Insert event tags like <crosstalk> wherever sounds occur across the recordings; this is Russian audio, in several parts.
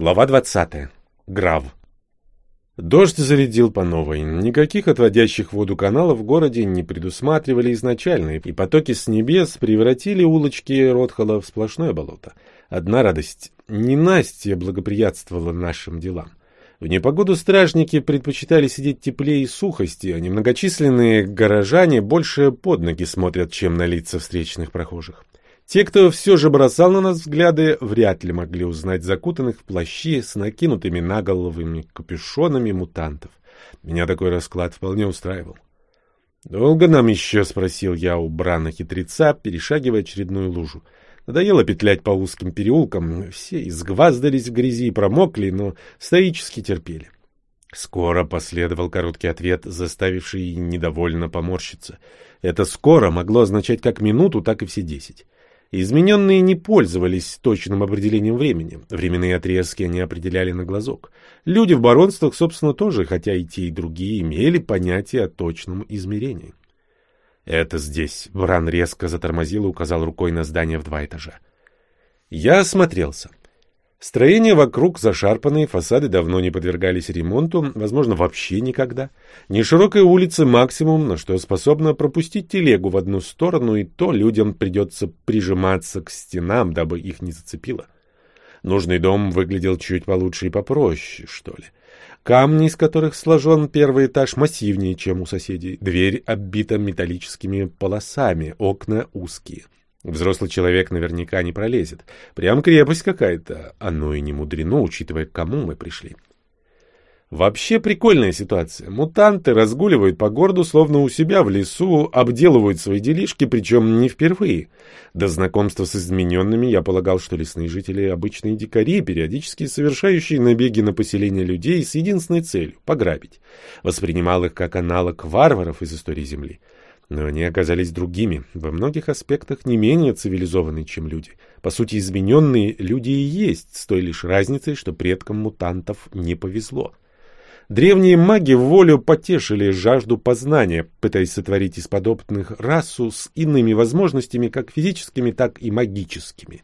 Глава 20. Грав. Дождь зарядил по новой. Никаких отводящих воду каналов в городе не предусматривали изначально, и потоки с небес превратили улочки Ротхола в сплошное болото. Одна радость — ненастье благоприятствовала нашим делам. В непогоду стражники предпочитали сидеть теплее и сухости, а немногочисленные горожане больше под ноги смотрят, чем на лица встречных прохожих. Те, кто все же бросал на нас взгляды, вряд ли могли узнать закутанных в плащи с накинутыми наголовыми капюшонами мутантов. Меня такой расклад вполне устраивал. «Долго нам еще?» — спросил я у Брана-хитреца, перешагивая очередную лужу. Надоело петлять по узким переулкам, все изгваздались в грязи и промокли, но стоически терпели. Скоро последовал короткий ответ, заставивший недовольно поморщиться. Это «скоро» могло означать как минуту, так и все десять. Измененные не пользовались точным определением времени. Временные отрезки они определяли на глазок. Люди в баронствах, собственно, тоже, хотя и те, и другие, имели понятие о точном измерении. «Это здесь», — Бран резко затормозил и указал рукой на здание в два этажа. Я осмотрелся. Строения вокруг зашарпанные, фасады давно не подвергались ремонту, возможно, вообще никогда. Неширокая улица максимум, на что способна пропустить телегу в одну сторону, и то людям придется прижиматься к стенам, дабы их не зацепило. Нужный дом выглядел чуть получше и попроще, что ли. Камни, из которых сложен первый этаж, массивнее, чем у соседей. Дверь оббита металлическими полосами, окна узкие. Взрослый человек наверняка не пролезет. Прям крепость какая-то. Оно и не мудрено, учитывая, к кому мы пришли. Вообще прикольная ситуация. Мутанты разгуливают по городу, словно у себя в лесу, обделывают свои делишки, причем не впервые. До знакомства с измененными я полагал, что лесные жители — обычные дикари, периодически совершающие набеги на поселение людей с единственной целью — пограбить. Воспринимал их как аналог варваров из истории Земли. Но они оказались другими, во многих аспектах не менее цивилизованные, чем люди. По сути, измененные люди и есть, с той лишь разницей, что предкам мутантов не повезло. Древние маги в волю потешили жажду познания, пытаясь сотворить из подобных расу с иными возможностями, как физическими, так и магическими.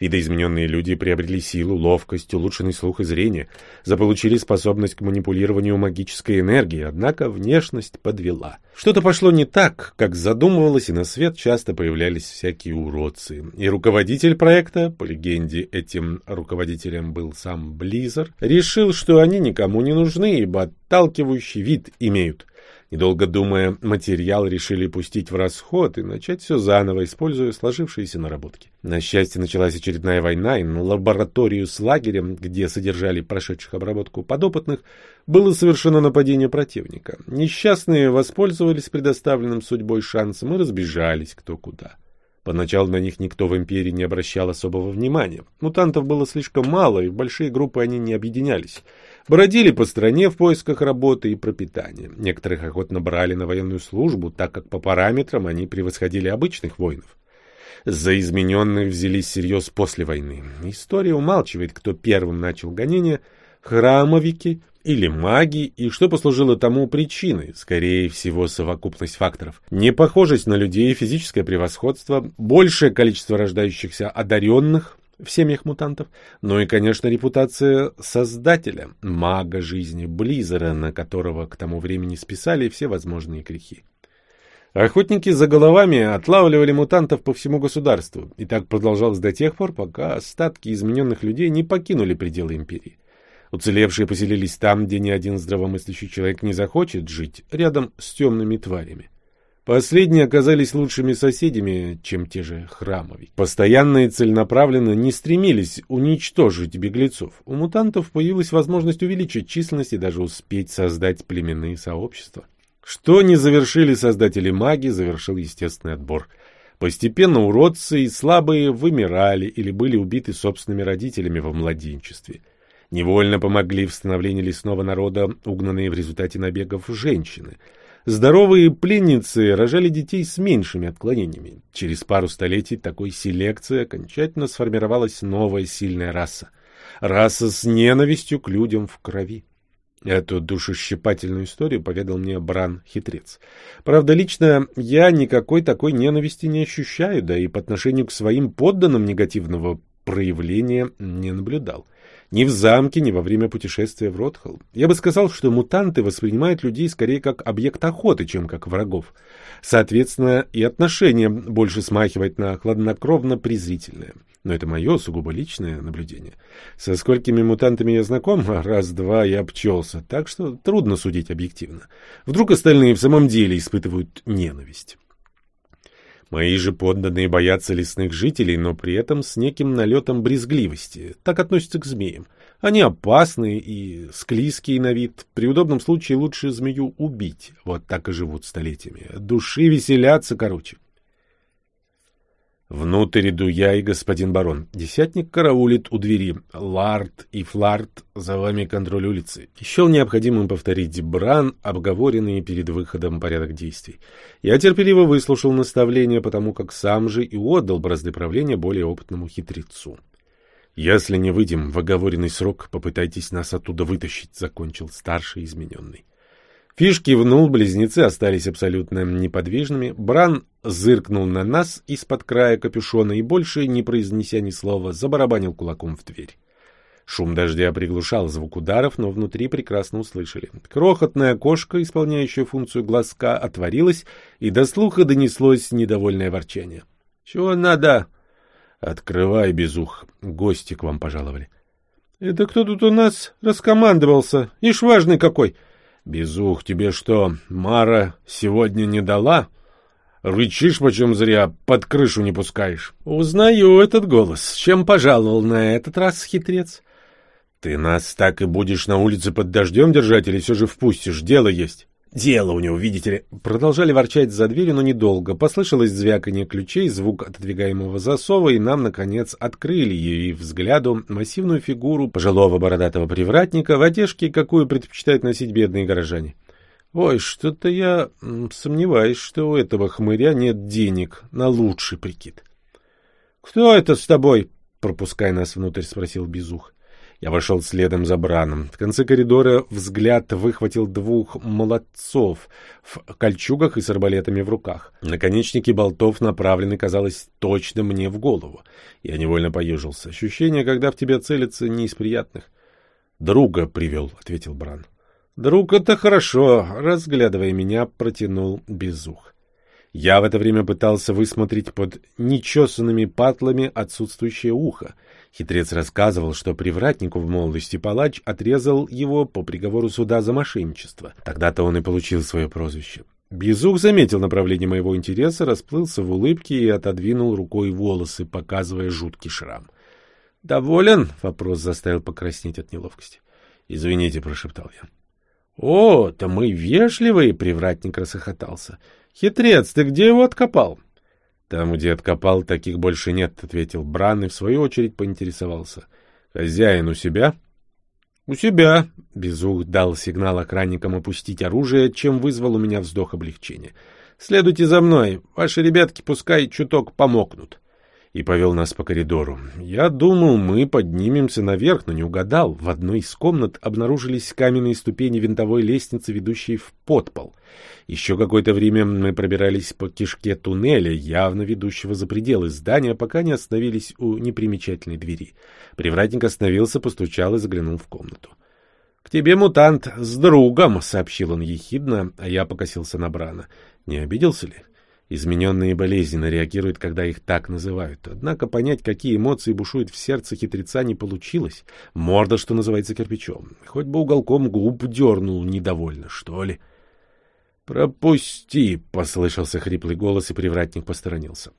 Видоизмененные люди приобрели силу, ловкость, улучшенный слух и зрение, заполучили способность к манипулированию магической энергией, однако внешность подвела. Что-то пошло не так, как задумывалось, и на свет часто появлялись всякие уродцы. И руководитель проекта, по легенде этим руководителем был сам Близер, решил, что они никому не нужны, ибо отталкивающий вид имеют – Недолго думая, материал решили пустить в расход и начать все заново, используя сложившиеся наработки. На счастье, началась очередная война, и на лабораторию с лагерем, где содержали прошедших обработку подопытных, было совершено нападение противника. Несчастные воспользовались предоставленным судьбой шансом и разбежались кто куда. Поначалу на них никто в империи не обращал особого внимания. Мутантов было слишком мало, и в большие группы они не объединялись. Бродили по стране в поисках работы и пропитания. Некоторых охотно брали на военную службу, так как по параметрам они превосходили обычных воинов. За измененных взялись всерьез после войны. История умалчивает, кто первым начал гонение — храмовики или маги, и что послужило тому причиной, скорее всего, совокупность факторов. Непохожесть на людей, физическое превосходство, большее количество рождающихся одаренных, в семьях мутантов, ну и, конечно, репутация создателя, мага жизни Близера, на которого к тому времени списали все возможные грехи. Охотники за головами отлавливали мутантов по всему государству, и так продолжалось до тех пор, пока остатки измененных людей не покинули пределы империи. Уцелевшие поселились там, где ни один здравомыслящий человек не захочет жить, рядом с темными тварями. Последние оказались лучшими соседями, чем те же храмови. Постоянно и целенаправленно не стремились уничтожить беглецов. У мутантов появилась возможность увеличить численность и даже успеть создать племенные сообщества. Что не завершили создатели маги, завершил естественный отбор. Постепенно уродцы и слабые вымирали или были убиты собственными родителями во младенчестве. Невольно помогли в становлении лесного народа угнанные в результате набегов женщины – Здоровые пленницы рожали детей с меньшими отклонениями. Через пару столетий такой селекции окончательно сформировалась новая сильная раса. Раса с ненавистью к людям в крови. Эту душещипательную историю поведал мне Бран-хитрец. Правда, лично я никакой такой ненависти не ощущаю, да и по отношению к своим подданным негативного проявления не наблюдал. Ни в замке, ни во время путешествия в Ротхолл. Я бы сказал, что мутанты воспринимают людей скорее как объект охоты, чем как врагов. Соответственно, и отношение больше смахивает на хладнокровно-презрительное. Но это мое сугубо личное наблюдение. Со сколькими мутантами я знаком, раз-два я обчелся, так что трудно судить объективно. Вдруг остальные в самом деле испытывают ненависть. Мои же подданные боятся лесных жителей, но при этом с неким налетом брезгливости. Так относятся к змеям. Они опасны и склизкие на вид. При удобном случае лучше змею убить. Вот так и живут столетиями. Души веселятся, короче. Внутрь иду я и господин барон. Десятник караулит у двери. Лард и Флард, за вами контроль улицы. Еще необходимо повторить бран, обговоренный перед выходом порядок действий. Я терпеливо выслушал наставления, потому как сам же и отдал бразды правления более опытному хитрецу. «Если не выйдем в оговоренный срок, попытайтесь нас оттуда вытащить», — закончил старший измененный. Фиш кивнул, близнецы остались абсолютно неподвижными. Бран зыркнул на нас из-под края капюшона и, больше не произнеся ни слова, забарабанил кулаком в дверь. Шум дождя приглушал звук ударов, но внутри прекрасно услышали. Крохотное окошко, исполняющее функцию глазка, отворилось, и до слуха донеслось недовольное ворчание. — Чего надо? — Открывай, безух. Гости к вам пожаловали. — Это кто тут у нас раскомандовался? Ишь важный какой! — Безух, тебе что, Мара сегодня не дала? Рычишь почем зря, под крышу не пускаешь. Узнаю этот голос. Чем пожаловал на этот раз, хитрец? Ты нас так и будешь на улице под дождем держать или все же впустишь? Дело есть. Дело у него, видите ли. Продолжали ворчать за дверью, но недолго. Послышалось звяканье ключей, звук отодвигаемого засова, и нам, наконец, открыли и взгляду массивную фигуру пожилого бородатого привратника в одежке, какую предпочитают носить бедные горожане. Ой, что-то я сомневаюсь, что у этого хмыря нет денег на лучший прикид. — Кто это с тобой? — пропуская нас внутрь, спросил Безух. Я вошел следом за Браном. В конце коридора взгляд выхватил двух молодцов в кольчугах и с арбалетами в руках. Наконечники болтов направлены, казалось, точно мне в голову. Я невольно поежился. Ощущение, когда в тебя целятся, не из приятных. «Друга привел», — ответил Бран. «Друг — это хорошо», — разглядывая меня, протянул безух. Я в это время пытался высмотреть под нечесанными патлами отсутствующее ухо. Хитрец рассказывал, что привратнику в молодости палач отрезал его по приговору суда за мошенничество. Тогда-то он и получил свое прозвище. Безух заметил направление моего интереса, расплылся в улыбке и отодвинул рукой волосы, показывая жуткий шрам. «Доволен?» — вопрос заставил покраснеть от неловкости. «Извините», — прошептал я. «О, то мы вежливые!» — привратник рассохотался. «Хитрец, ты где его откопал?» «Там, где откопал, таких больше нет», — ответил Бран и, в свою очередь, поинтересовался. «Хозяин у себя?» «У себя», — Безух дал сигнал охранникам опустить оружие, чем вызвал у меня вздох облегчения. «Следуйте за мной, ваши ребятки пускай чуток помокнут» и повел нас по коридору. Я думал, мы поднимемся наверх, но не угадал. В одной из комнат обнаружились каменные ступени винтовой лестницы, ведущей в подпол. Еще какое-то время мы пробирались по кишке туннеля, явно ведущего за пределы здания, пока не остановились у непримечательной двери. Привратник остановился, постучал и заглянул в комнату. — К тебе, мутант, с другом, — сообщил он ехидно, а я покосился на Брана. Не обиделся ли? — Измененные болезненно реагируют, когда их так называют. Однако понять, какие эмоции бушуют в сердце хитреца, не получилось. Морда, что называется, кирпичом. Хоть бы уголком губ дернул недовольно, что ли. «Пропусти!» — послышался хриплый голос, и привратник посторонился.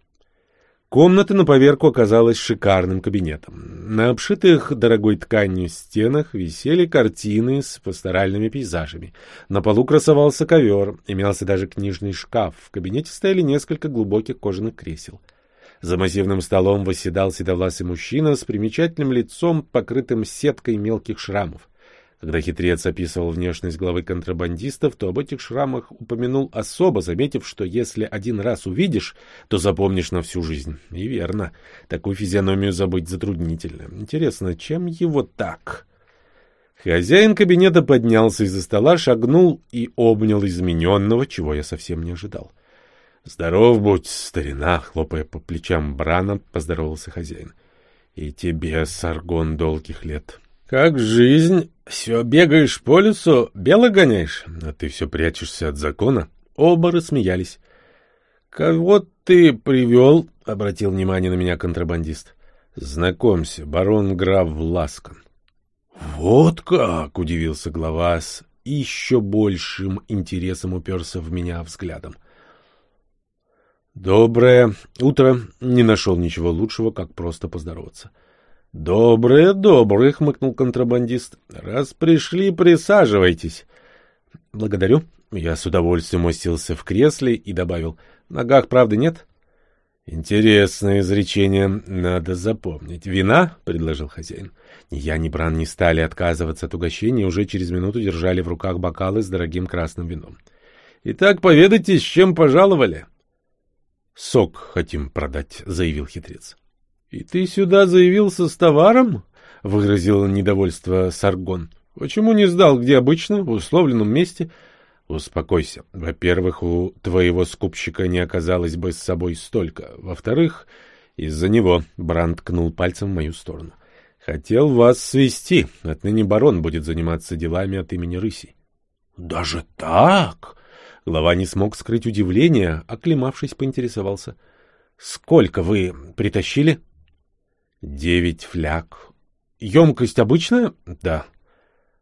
Комната на поверку оказалась шикарным кабинетом. На обшитых дорогой тканью стенах висели картины с пасторальными пейзажами. На полу красовался ковер, имелся даже книжный шкаф. В кабинете стояли несколько глубоких кожаных кресел. За массивным столом восседал седовласый мужчина с примечательным лицом, покрытым сеткой мелких шрамов. Когда хитрец описывал внешность главы контрабандистов, то об этих шрамах упомянул особо, заметив, что если один раз увидишь, то запомнишь на всю жизнь. И верно, такую физиономию забыть затруднительно. Интересно, чем его так? Хозяин кабинета поднялся из-за стола, шагнул и обнял измененного, чего я совсем не ожидал. — Здоров будь, старина! — хлопая по плечам Брана, поздоровался хозяин. — И тебе, Саргон, долгих лет. Как жизнь? Все бегаешь по лесу, бело гоняешь, а ты все прячешься от закона? Оба рассмеялись. Кого ты привел? — обратил внимание на меня контрабандист. Знакомься, барон граф Ласкан. Вот как! — удивился глава с еще большим интересом уперся в меня взглядом. «Доброе утро!» — не нашел ничего лучшего, как просто поздороваться. «Доброе, доброе!» — хмыкнул контрабандист. «Раз пришли, присаживайтесь». «Благодарю». Я с удовольствием усился в кресле и добавил. «Ногах, правда, нет?» «Интересное изречение. Надо запомнить. Вина?» — предложил хозяин. Ни я, ни Бран не стали отказываться от угощения и уже через минуту держали в руках бокалы с дорогим красным вином. «Итак, поведайте, с чем пожаловали?» «Сок хотим продать», — заявил хитрец. «И ты сюда заявился с товаром?» — выразил недовольство Саргон. «Почему не сдал, где обычно, в условленном месте?» «Успокойся. Во-первых, у твоего скупщика не оказалось бы с собой столько. Во-вторых, из-за него...» — Бранд ткнул пальцем в мою сторону. «Хотел вас свести. Отныне барон будет заниматься делами от имени рыси». «Даже так?» Глава не смог скрыть удивление, оклемавшись, поинтересовался. — Сколько вы притащили? — Девять фляг. — Емкость обычная? — Да.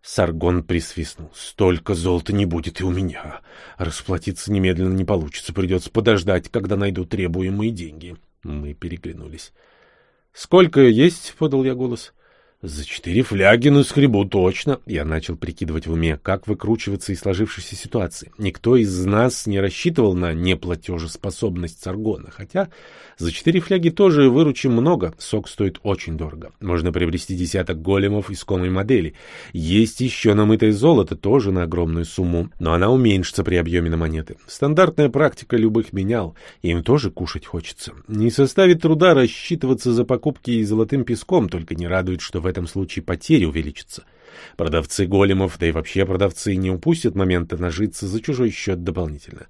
Саргон присвистнул. — Столько золота не будет и у меня. Расплатиться немедленно не получится. Придется подождать, когда найду требуемые деньги. Мы переглянулись. — Сколько есть? — подал я голос. — за четыре фляги на скребу точно. Я начал прикидывать в уме, как выкручиваться из сложившейся ситуации. Никто из нас не рассчитывал на неплатежеспособность Саргона, хотя за четыре фляги тоже выручим много. Сок стоит очень дорого. Можно приобрести десяток големов искомой модели. Есть еще намытое золото, тоже на огромную сумму, но она уменьшится при объеме на монеты. Стандартная практика любых менял, им тоже кушать хочется. Не составит труда рассчитываться за покупки и золотым песком, только не радует, что в этом случае потери увеличатся. Продавцы големов, да и вообще продавцы, не упустят момента нажиться за чужой счет дополнительно.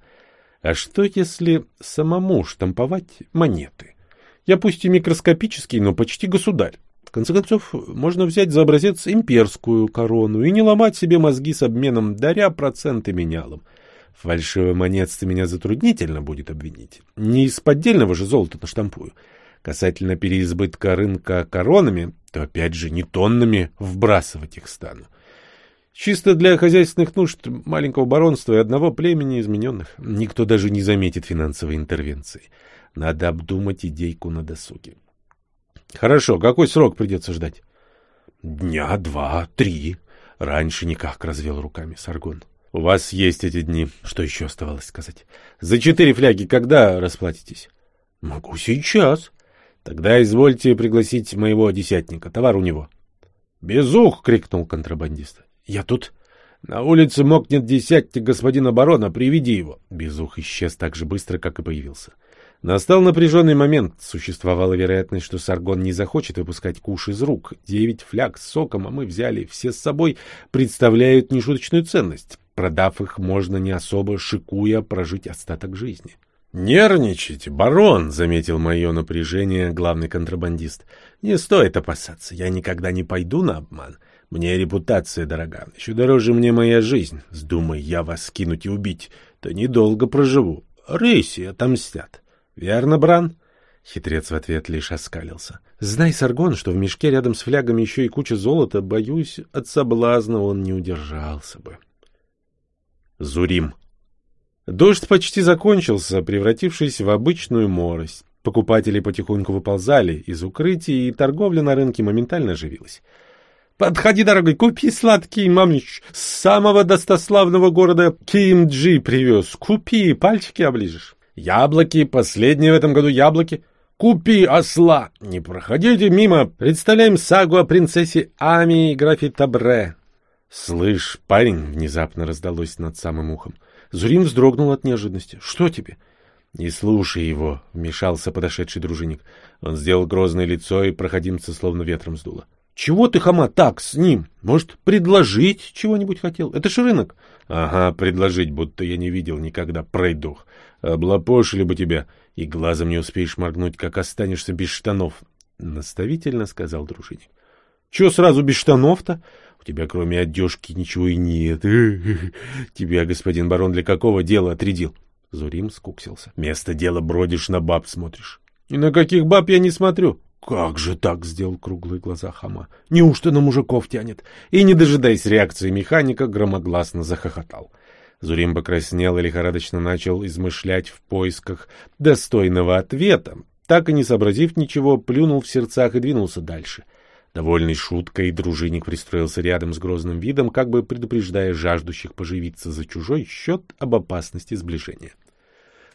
А что, если самому штамповать монеты? Я пусть и микроскопический, но почти государь. В конце концов, можно взять за образец имперскую корону и не ломать себе мозги с обменом, даря проценты менялом. Фальшивой монетстве меня затруднительно будет обвинить. Не из поддельного же золота наштампую. Касательно переизбытка рынка коронами, то опять же не тоннами вбрасывать их стану. Чисто для хозяйственных нужд маленького баронства и одного племени измененных. Никто даже не заметит финансовой интервенции. Надо обдумать идейку на досуге. Хорошо, какой срок придется ждать? Дня два, три. Раньше никак, развел руками Саргон. У вас есть эти дни. Что еще оставалось сказать? За четыре фляги когда расплатитесь? Могу сейчас. Тогда извольте пригласить моего десятника. Товар у него. «Безух!» — крикнул контрабандист. «Я тут...» «На улице мокнет десятник господина барона, приведи его». Безух исчез так же быстро, как и появился. Настал напряженный момент. Существовала вероятность, что Саргон не захочет выпускать куш из рук. Девять фляг с соком, а мы взяли все с собой, представляют нешуточную ценность. Продав их, можно не особо шикуя прожить остаток жизни. «Нервничайте, барон», — заметил мое напряжение главный контрабандист. «Не стоит опасаться, я никогда не пойду на обман. Мне репутация дорога, еще дороже мне моя жизнь. Сдумай я вас кинуть и убить, то недолго проживу. Рыси отомстят. Верно, Бран?» Хитрец в ответ лишь оскалился. «Знай, Саргон, что в мешке рядом с флягами еще и куча золота, боюсь, от соблазна он не удержался бы». Зурим. Дождь почти закончился, превратившись в обычную морось. Покупатели потихоньку выползали из укрытий, и торговля на рынке моментально оживилась. «Подходи, дорогой, купи сладкий мамич с самого достославного города Кимджи привез. Купи, пальчики оближешь. Яблоки, последние в этом году яблоки. Купи осла. Не проходите мимо. Представляем сагу о принцессе Ами и графе Табре». «Слышь, парень!» — внезапно раздалось над самым ухом. Зурин вздрогнул от неожиданности. «Что тебе?» «Не слушай его», — вмешался подошедший дружинник. Он сделал грозное лицо, и проходимца словно ветром сдуло. «Чего ты, хама, так с ним? Может, предложить чего-нибудь хотел? Это ж рынок». «Ага, предложить, будто я не видел никогда пройдух. Облапошили бы тебя, и глазом не успеешь моргнуть, как останешься без штанов. — наставительно сказал дружинник. — Чего сразу без штанов-то? У тебя кроме одежки ничего и нет. <laughs> Тебя, господин барон, для какого дела отрядил? Зурим скуксился. — Место дела бродишь, на баб смотришь. — И на каких баб я не смотрю? «Как же так?» — сделал круглые глаза Хама. «Неужто на мужиков тянет?» И, не дожидаясь реакции механика, громогласно захохотал. Зурим покраснел и лихорадочно начал измышлять в поисках достойного ответа. Так и не сообразив ничего, плюнул в сердцах и двинулся дальше. Довольный шуткой, дружинник пристроился рядом с грозным видом, как бы предупреждая жаждущих поживиться за чужой счет об опасности сближения.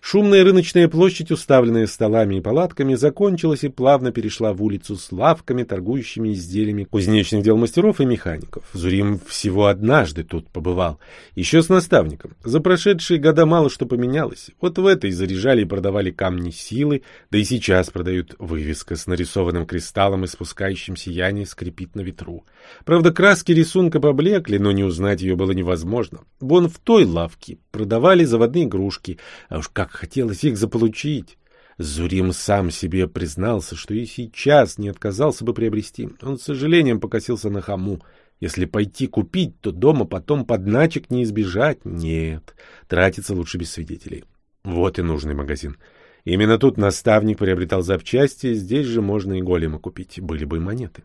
Шумная рыночная площадь, уставленная столами и палатками, закончилась и плавно перешла в улицу с лавками, торгующими изделиями кузнечных дел мастеров и механиков. Зурим всего однажды тут побывал, еще с наставником. За прошедшие года мало что поменялось. Вот в этой заряжали и продавали камни силы, да и сейчас продают вывеска с нарисованным кристаллом и спускающим сияние скрипит на ветру. Правда, краски рисунка поблекли, но не узнать ее было невозможно. Вон в той лавке продавали заводные игрушки, а уж как хотелось их заполучить! Зурим сам себе признался, что и сейчас не отказался бы приобрести. Он с сожалением покосился на хаму. Если пойти купить, то дома потом подначек не избежать. Нет, тратиться лучше без свидетелей. Вот и нужный магазин. Именно тут наставник приобретал запчасти, здесь же можно и голема купить, были бы и монеты.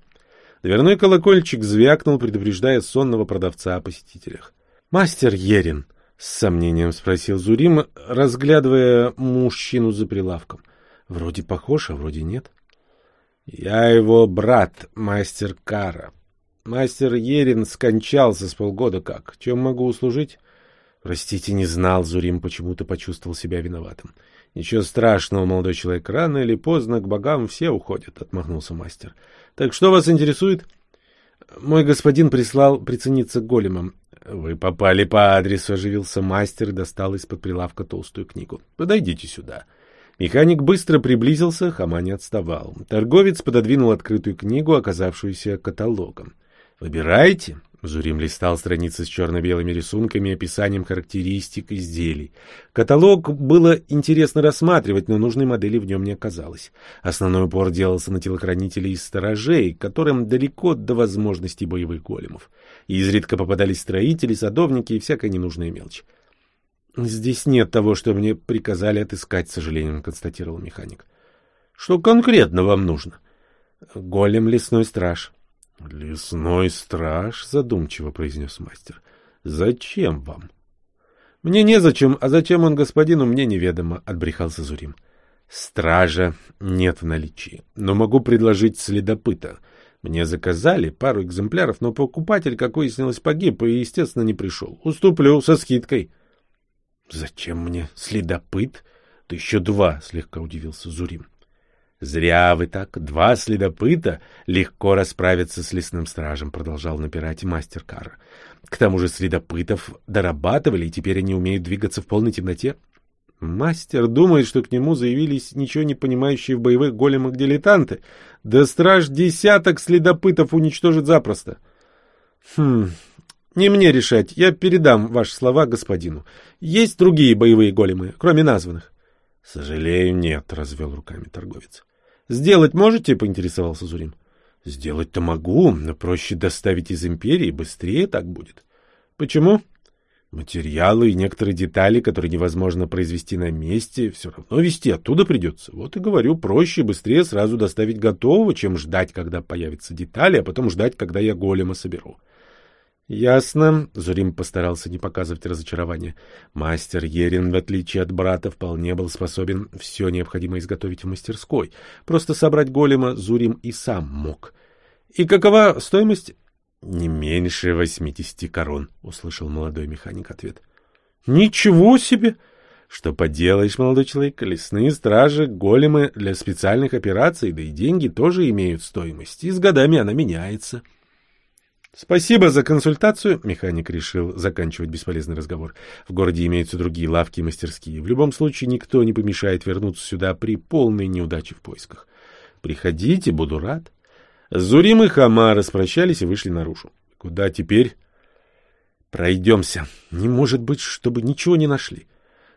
Дверной колокольчик звякнул, предупреждая сонного продавца о посетителях. — Мастер Ерин, — с сомнением спросил Зурим, разглядывая мужчину за прилавком. — Вроде похож, а вроде нет. — Я его брат, мастер Кара. Мастер Ерин скончался с полгода как. Чем могу услужить? — Простите, не знал. Зурим почему-то почувствовал себя виноватым. — Ничего страшного, молодой человек. Рано или поздно к богам все уходят, — отмахнулся мастер. — Так что вас интересует? — Мой господин прислал прицениться к големам. — Вы попали по адресу, — оживился мастер и достал из-под прилавка толстую книгу. — Подойдите сюда. Механик быстро приблизился, Хама не отставал. Торговец пододвинул открытую книгу, оказавшуюся каталогом. — Выбирайте. Зурим листал страницы с черно-белыми рисунками и описанием характеристик изделий. Каталог было интересно рассматривать, но нужной модели в нем не оказалось. Основной упор делался на телохранителей из сторожей, которым далеко до возможностей боевых големов. И изредка попадались строители, садовники и всякая ненужная мелочь. «Здесь нет того, что мне приказали отыскать», — с сожалением констатировал механик. «Что конкретно вам нужно?» «Голем лесной страж». — Лесной страж, — задумчиво произнес мастер. — Зачем вам? — Мне незачем, а зачем он господину, мне неведомо, — отбрехался Зурим. — Стража нет в наличии, но могу предложить следопыта. Мне заказали пару экземпляров, но покупатель, как выяснилось, погиб и, естественно, не пришел. Уступлю со скидкой. — Зачем мне следопыт? — Да еще два, — слегка удивился Зурим. «Зря вы так. Два следопыта легко расправятся с лесным стражем», — продолжал напирать мастер Карр. «К тому же следопытов дорабатывали, и теперь они умеют двигаться в полной темноте». Мастер думает, что к нему заявились ничего не понимающие в боевых големах дилетанты. Да страж десяток следопытов уничтожит запросто. Хм, не мне решать, я передам ваши слова господину. Есть другие боевые големы, кроме названных? — Сожалею, нет, — развел руками торговец. Сделать можете? — поинтересовался Зурим. — Сделать-то могу, но проще доставить из империи, быстрее так будет. — Почему? — Материалы и некоторые детали, которые невозможно произвести на месте, все равно везти оттуда придется. Вот и говорю, проще и быстрее сразу доставить готового, чем ждать, когда появятся детали, а потом ждать, когда я голема соберу. — Ясно. Зурим постарался не показывать разочарования. Мастер Ерин, в отличие от брата, вполне был способен все необходимое изготовить в мастерской. Просто собрать голема Зурим и сам мог. И какова стоимость? Не меньше восьмидесяти корон, услышал молодой механик ответ. Ничего себе! Что поделаешь, молодой человек, лесные стражи, големы для специальных операций, да и деньги тоже имеют стоимость, и с годами она меняется. — Спасибо за консультацию. Механик решил заканчивать бесполезный разговор. В городе имеются другие лавки и мастерские. В любом случае никто не помешает вернуться сюда при полной неудаче в поисках. Приходите, буду рад. Зурим и Хама распрощались и вышли наружу. Куда теперь? Пройдемся. Не может быть, чтобы ничего не нашли.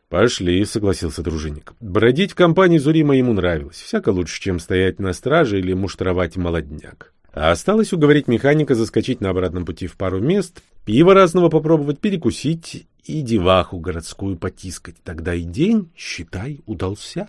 «Пошли», — согласился дружинник. Бродить в компании Зурима ему нравилось. Всяко лучше, чем стоять на страже или муштровать молодняк. А осталось уговорить механика заскочить на обратном пути в пару мест, пиво разного попробовать, перекусить и деваху городскую потискать. Тогда и день, считай, удался.